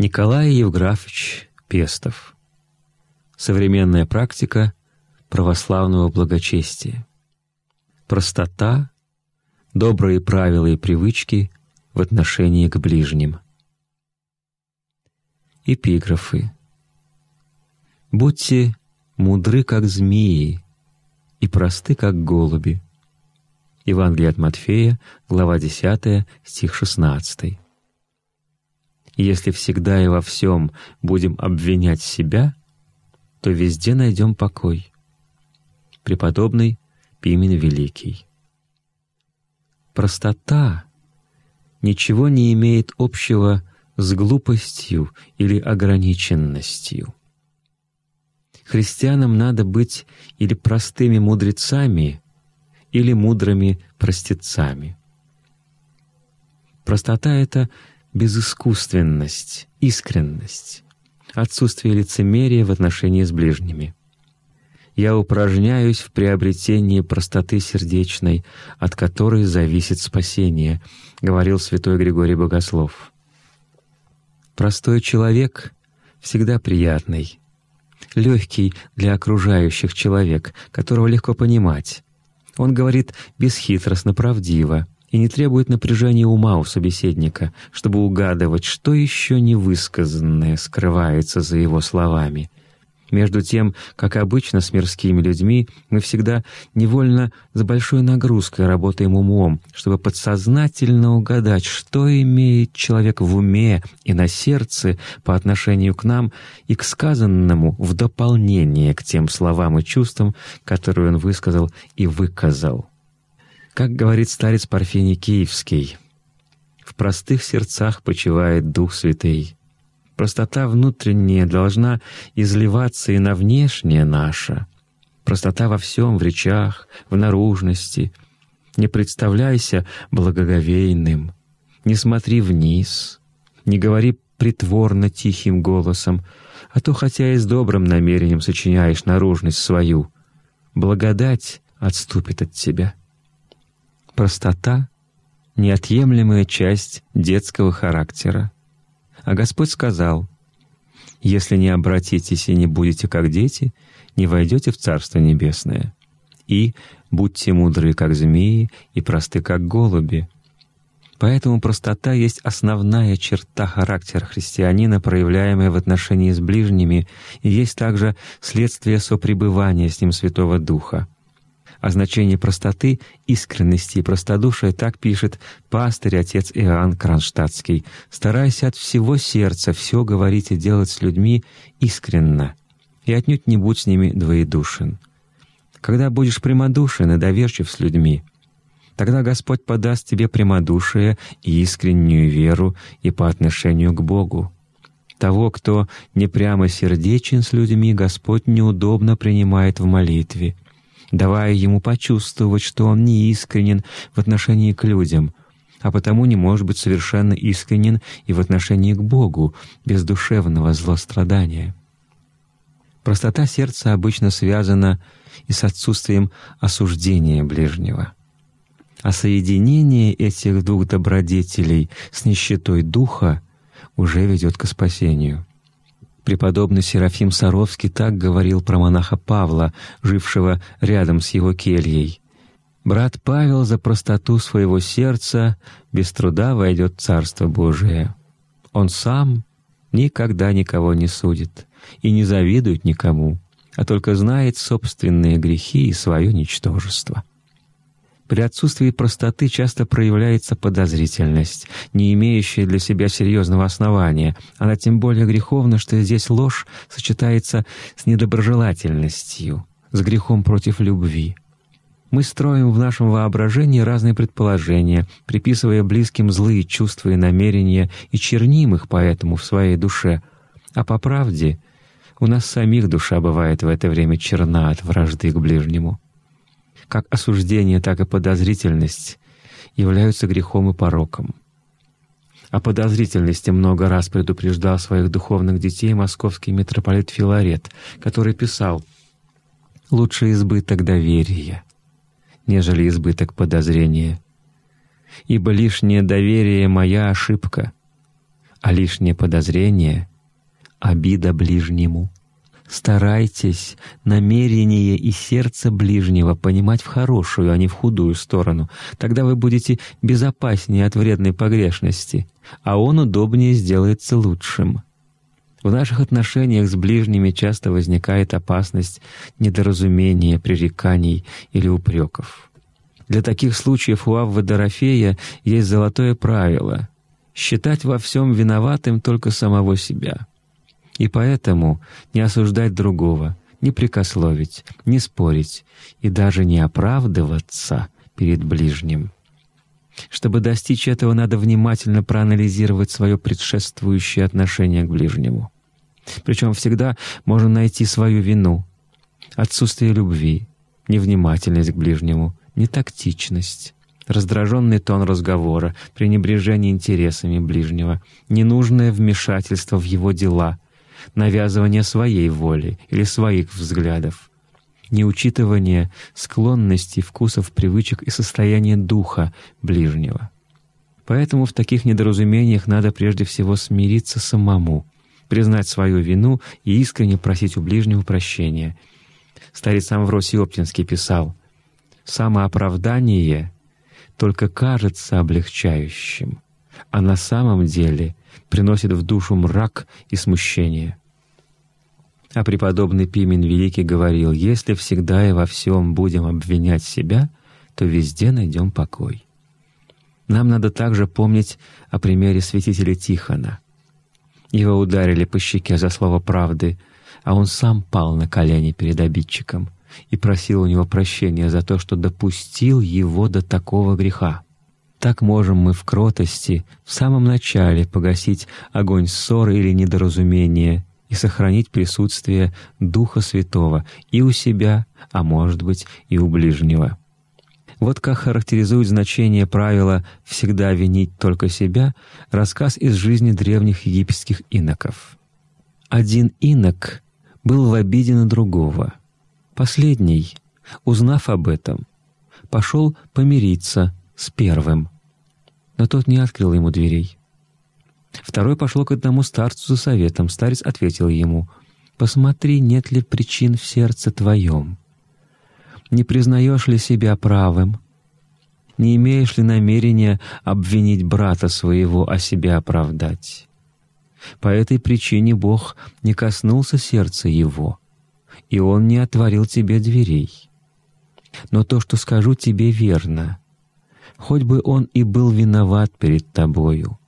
Николай Евграфович Пестов. Современная практика православного благочестия. Простота, добрые правила и привычки в отношении к ближним. Эпиграфы. «Будьте мудры, как змеи, и просты, как голуби». Евангелие от Матфея, глава 10, стих 16. Если всегда и во всем будем обвинять себя, то везде найдем покой. Преподобный Пимен Великий. Простота ничего не имеет общего с глупостью или ограниченностью. Христианам надо быть или простыми мудрецами, или мудрыми простецами. Простота — это безыскусственность, искренность, отсутствие лицемерия в отношении с ближними. Я упражняюсь в приобретении простоты сердечной, от которой зависит спасение, — говорил святой Григорий Богослов. Простой человек всегда приятный, легкий для окружающих человек, которого легко понимать. Он говорит бесхитростно, правдиво и не требует напряжения ума у собеседника, чтобы угадывать, что еще невысказанное скрывается за его словами. Между тем, как обычно с мирскими людьми, мы всегда невольно с большой нагрузкой работаем умом, чтобы подсознательно угадать, что имеет человек в уме и на сердце по отношению к нам и к сказанному в дополнение к тем словам и чувствам, которые он высказал и выказал. Как говорит старец Парфений Киевский, «В простых сердцах почивает Дух Святый». Простота внутренняя должна изливаться и на внешнее наше. Простота во всем, в речах, в наружности. Не представляйся благоговейным, не смотри вниз, не говори притворно тихим голосом, а то, хотя и с добрым намерением сочиняешь наружность свою, благодать отступит от тебя. Простота — неотъемлемая часть детского характера. А Господь сказал, «Если не обратитесь и не будете как дети, не войдете в Царство Небесное. И будьте мудры, как змеи, и просты, как голуби». Поэтому простота есть основная черта характера христианина, проявляемая в отношении с ближними, и есть также следствие сопребывания с ним Святого Духа о значении простоты, искренности и простодушия так пишет пастырь отец Иоанн Кронштадтский. «Старайся от всего сердца все говорить и делать с людьми искренно, и отнюдь не будь с ними двоедушен. Когда будешь прямодушен и доверчив с людьми, тогда Господь подаст тебе прямодушие и искреннюю веру и по отношению к Богу. Того, кто не прямо сердечен с людьми, Господь неудобно принимает в молитве — давая ему почувствовать, что он не искренен в отношении к людям, а потому не может быть совершенно искренен и в отношении к Богу, без душевного злострадания. Простота сердца обычно связана и с отсутствием осуждения ближнего. А соединение этих двух добродетелей с нищетой духа уже ведет к спасению. Преподобный Серафим Саровский так говорил про монаха Павла, жившего рядом с его кельей. «Брат Павел за простоту своего сердца без труда войдет в Царство Божие. Он сам никогда никого не судит и не завидует никому, а только знает собственные грехи и свое ничтожество». При отсутствии простоты часто проявляется подозрительность, не имеющая для себя серьезного основания. Она тем более греховна, что здесь ложь сочетается с недоброжелательностью, с грехом против любви. Мы строим в нашем воображении разные предположения, приписывая близким злые чувства и намерения и черним их поэтому в своей душе. А по правде у нас самих душа бывает в это время черна от вражды к ближнему как осуждение, так и подозрительность являются грехом и пороком. О подозрительности много раз предупреждал своих духовных детей московский митрополит Филарет, который писал «Лучше избыток доверия, нежели избыток подозрения, ибо лишнее доверие — моя ошибка, а лишнее подозрение — обида ближнему. Старайтесь намерение и сердце ближнего понимать в хорошую, а не в худую сторону. Тогда вы будете безопаснее от вредной погрешности, а он удобнее сделается лучшим. В наших отношениях с ближними часто возникает опасность недоразумения, пререканий или упреков. Для таких случаев у Аввы Дорофея есть золотое правило — считать во всем виноватым только самого себя — и поэтому не осуждать другого, не прикословить, не спорить и даже не оправдываться перед ближним. Чтобы достичь этого, надо внимательно проанализировать свое предшествующее отношение к ближнему. Причем всегда можно найти свою вину, отсутствие любви, невнимательность к ближнему, нетактичность, раздраженный тон разговора, пренебрежение интересами ближнего, ненужное вмешательство в его дела — навязывание своей воли или своих взглядов, неучитывание склонностей, вкусов, привычек и состояния духа ближнего. Поэтому в таких недоразумениях надо прежде всего смириться самому, признать свою вину и искренне просить у ближнего прощения. Старец Амвросий Оптинский писал, «Самооправдание только кажется облегчающим, а на самом деле приносит в душу мрак и смущение. А преподобный Пимен Великий говорил, «Если всегда и во всем будем обвинять себя, то везде найдем покой». Нам надо также помнить о примере святителя Тихона. Его ударили по щеке за слово правды, а он сам пал на колени перед обидчиком и просил у него прощения за то, что допустил его до такого греха. Так можем мы в кротости в самом начале погасить огонь ссоры или недоразумения и сохранить присутствие Духа Святого и у себя, а может быть и у ближнего. Вот как характеризует значение правила «всегда винить только себя» рассказ из жизни древних египетских иноков. Один инок был в обиде на другого. Последний, узнав об этом, пошел помириться с первым, но тот не открыл ему дверей. Второй пошел к одному старцу за советом. Старец ответил ему, «Посмотри, нет ли причин в сердце твоем. Не признаешь ли себя правым? Не имеешь ли намерения обвинить брата своего, а себя оправдать? По этой причине Бог не коснулся сердца его, и Он не отворил тебе дверей. Но то, что скажу тебе, верно — хоть бы он и был виноват перед тобою.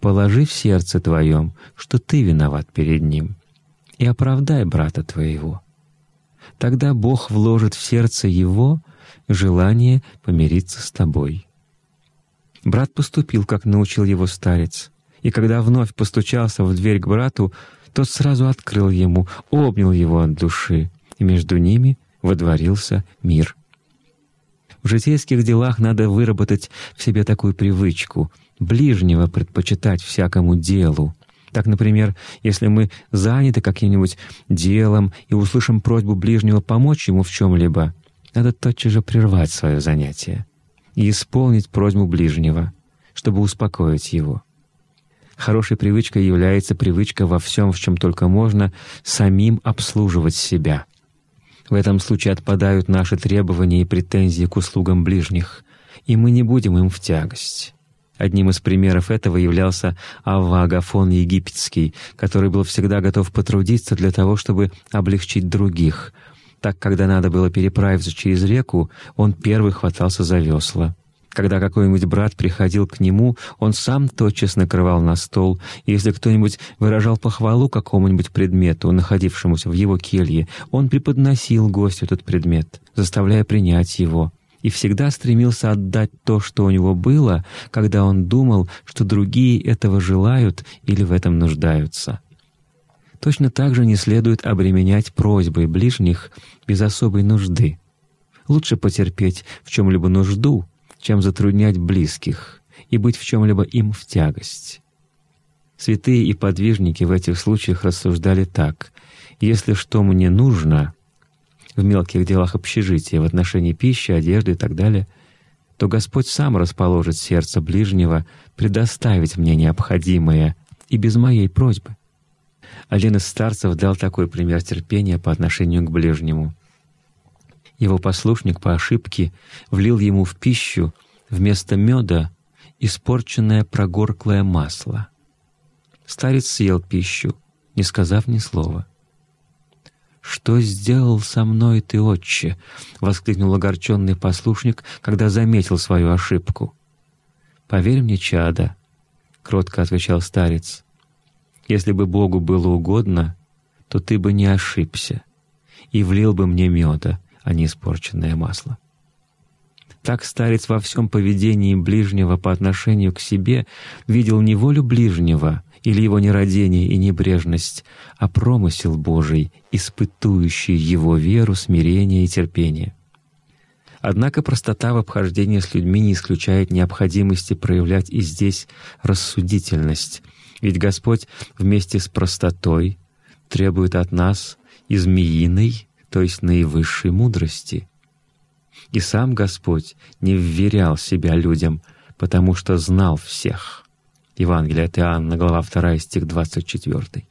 Положи в сердце твоем, что ты виноват перед ним, и оправдай брата твоего. Тогда Бог вложит в сердце его желание помириться с тобой. Брат поступил, как научил его старец, и когда вновь постучался в дверь к брату, тот сразу открыл ему, обнял его от души, и между ними водворился мир. В житейских делах надо выработать в себе такую привычку — ближнего предпочитать всякому делу. Так, например, если мы заняты каким-нибудь делом и услышим просьбу ближнего помочь ему в чем-либо, надо тотчас же прервать свое занятие и исполнить просьбу ближнего, чтобы успокоить его. Хорошей привычкой является привычка во всем, в чем только можно, самим обслуживать себя — в этом случае отпадают наши требования и претензии к услугам ближних, и мы не будем им в тягость. Одним из примеров этого являлся Авва Агафон Египетский, который был всегда готов потрудиться для того, чтобы облегчить других. Так, когда надо было переправиться через реку, он первый хватался за весла. Когда какой-нибудь брат приходил к нему, он сам тотчас накрывал на стол, если кто-нибудь выражал похвалу какому-нибудь предмету, находившемуся в его келье, он преподносил гостю этот предмет, заставляя принять его, и всегда стремился отдать то, что у него было, когда он думал, что другие этого желают или в этом нуждаются. Точно так же не следует обременять просьбой ближних без особой нужды. Лучше потерпеть в чем-либо нужду, чем затруднять близких и быть в чем-либо им в тягость. Святые и подвижники в этих случаях рассуждали так. «Если что мне нужно, в мелких делах общежития, в отношении пищи, одежды и так далее, то Господь сам расположит сердце ближнего предоставить мне необходимое и без моей просьбы. Один из старцев дал такой пример терпения по отношению к ближнему. Его послушник по ошибке влил ему в пищу вместо меда испорченное прогорклое масло. Старец съел пищу, не сказав ни слова. «Что сделал со мной ты, отче?» — воскликнул огорченный послушник, когда заметил свою ошибку. «Поверь мне, чада», — кротко отвечал старец, — «если бы Богу было угодно, то ты бы не ошибся и влил бы мне меда, а не испорченное масло». Так старец во всем поведении ближнего по отношению к себе видел не волю ближнего или его нерадение и небрежность, а промысел Божий, испытующий его веру, смирение и терпение. Однако простота в обхождении с людьми не исключает необходимости проявлять и здесь рассудительность, ведь Господь вместе с простотой требует от нас и змеиной, то есть наивысшей мудрости. И сам Господь не вверял себя людям, потому что знал всех. Евангелие от Иоанна, глава 2, стих 24.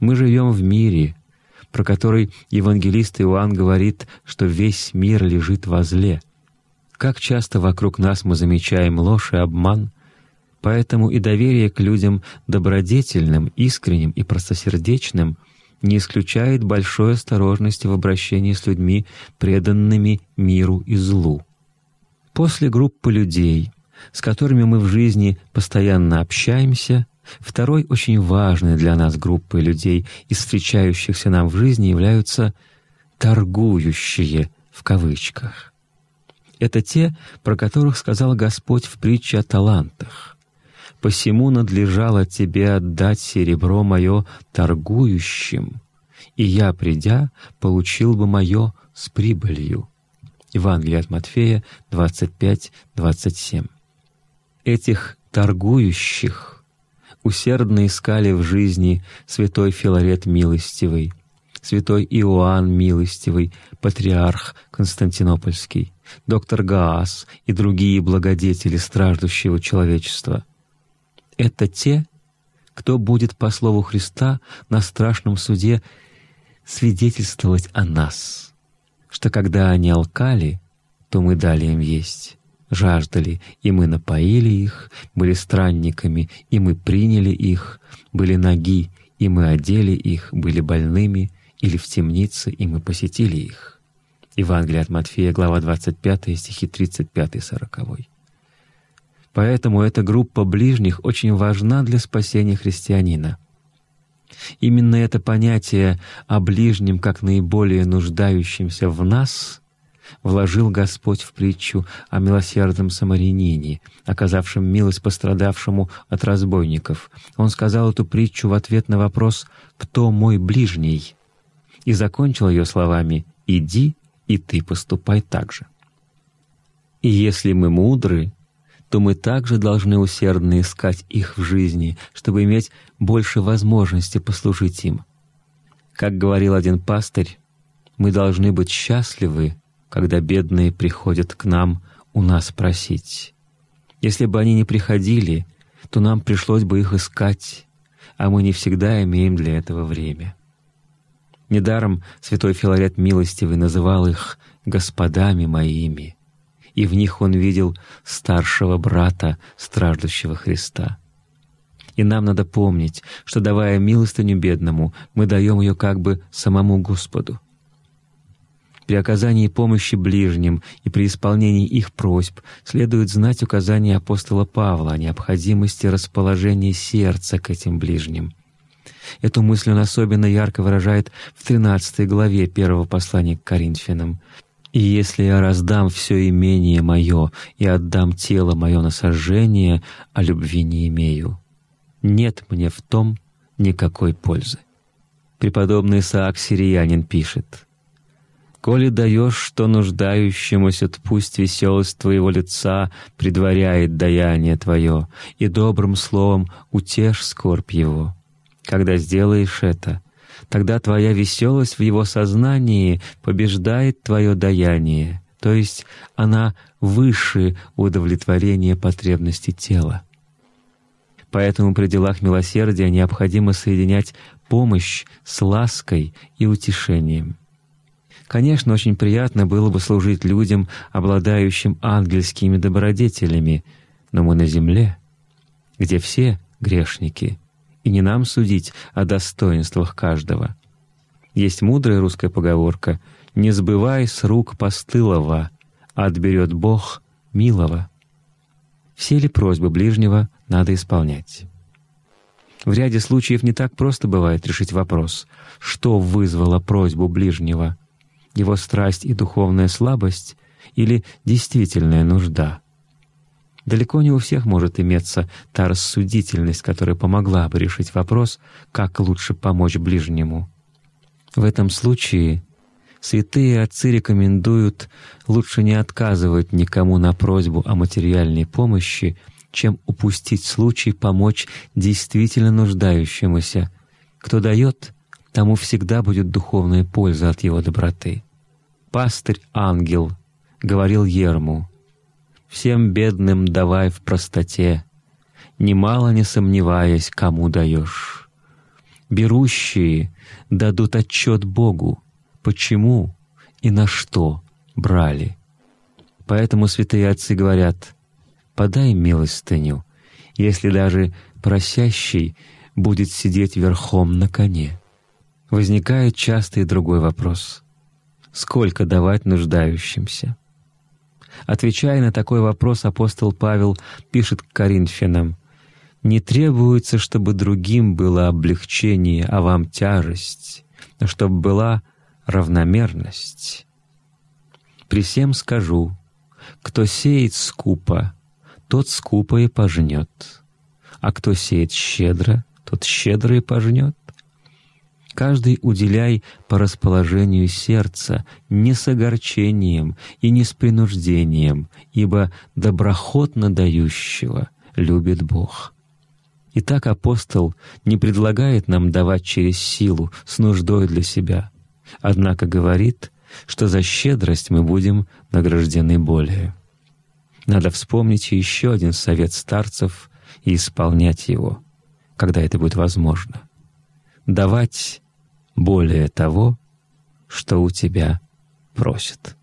Мы живем в мире, про который евангелист Иоанн говорит, что весь мир лежит во зле. Как часто вокруг нас мы замечаем ложь и обман, поэтому и доверие к людям добродетельным, искренним и простосердечным — не исключает большой осторожности в обращении с людьми, преданными миру и злу. После группы людей, с которыми мы в жизни постоянно общаемся, второй очень важной для нас группой людей из встречающихся нам в жизни являются «торгующие» в кавычках. Это те, про которых сказал Господь в притче о талантах посему надлежало тебе отдать серебро мое торгующим, и я, придя, получил бы мое с прибылью». Евангелие от Матфея 25-27. Этих торгующих усердно искали в жизни святой Филарет Милостивый, святой Иоанн Милостивый, патриарх Константинопольский, доктор Гаас и другие благодетели страждущего человечества — это те, кто будет по слову Христа на страшном суде свидетельствовать о нас, что когда они алкали, то мы дали им есть, жаждали, и мы напоили их, были странниками, и мы приняли их, были ноги, и мы одели их, были больными, или в темнице, и мы посетили их. Евангелие от Матфея, глава 25, стихи 35-40. Поэтому эта группа ближних очень важна для спасения христианина. Именно это понятие о ближнем как наиболее нуждающемся в нас вложил Господь в притчу о милосердном самарянине, оказавшем милость пострадавшему от разбойников. Он сказал эту притчу в ответ на вопрос «Кто мой ближний?» и закончил ее словами «Иди, и ты поступай так же». И если мы мудры, то мы также должны усердно искать их в жизни, чтобы иметь больше возможности послужить им. Как говорил один пастырь, мы должны быть счастливы, когда бедные приходят к нам у нас просить. Если бы они не приходили, то нам пришлось бы их искать, а мы не всегда имеем для этого время. Недаром святой Филарет Милостивый называл их «господами моими», и в них он видел старшего брата, страждущего Христа. И нам надо помнить, что, давая милостыню бедному, мы даем ее как бы самому Господу. При оказании помощи ближним и при исполнении их просьб следует знать указания апостола Павла о необходимости расположения сердца к этим ближним. Эту мысль он особенно ярко выражает в 13 главе первого послания к Коринфянам. И если я раздам все имение мое и отдам тело мое на сожжение, а любви не имею, нет мне в том никакой пользы. Преподобный Исаак Сириянин пишет, «Коли даешь что нуждающемуся, пусть веселость твоего лица предваряет даяние твое, и добрым словом утешь скорбь его. Когда сделаешь это, тогда твоя веселость в его сознании побеждает твое даяние, то есть она выше удовлетворения потребностей тела. Поэтому при делах милосердия необходимо соединять помощь с лаской и утешением. Конечно, очень приятно было бы служить людям, обладающим ангельскими добродетелями, но мы на земле, где все грешники, и не нам судить о достоинствах каждого. Есть мудрая русская поговорка «Не сбывай с рук постылого, отберет Бог милого». Все ли просьбы ближнего надо исполнять? В ряде случаев не так просто бывает решить вопрос, что вызвало просьбу ближнего — его страсть и духовная слабость или действительная нужда. Далеко не у всех может иметься та рассудительность, которая помогла бы решить вопрос, как лучше помочь ближнему. В этом случае святые отцы рекомендуют лучше не отказывать никому на просьбу о материальной помощи, чем упустить случай помочь действительно нуждающемуся. Кто дает, тому всегда будет духовная польза от его доброты. Пастырь-ангел говорил Ерму, «Всем бедным давай в простоте, немало не сомневаясь, кому даешь. Берущие дадут отчет Богу, почему и на что брали. Поэтому святые отцы говорят, «Подай милостыню, если даже просящий будет сидеть верхом на коне». Возникает частый другой вопрос сколько давать нуждающимся? Отвечая на такой вопрос, апостол Павел пишет к Коринфянам, «Не требуется, чтобы другим было облегчение, а вам тяжесть, но чтобы была равномерность. При всем скажу, кто сеет скупо, тот скупо и пожнет, а кто сеет щедро, тот щедро и пожнет. Каждый уделяй по расположению сердца, не с огорчением и не с принуждением, ибо доброхотно дающего любит Бог. Итак, апостол не предлагает нам давать через силу, с нуждой для себя, однако говорит, что за щедрость мы будем награждены более. Надо вспомнить еще один совет старцев и исполнять его, когда это будет возможно. Давать более того, что у тебя просят.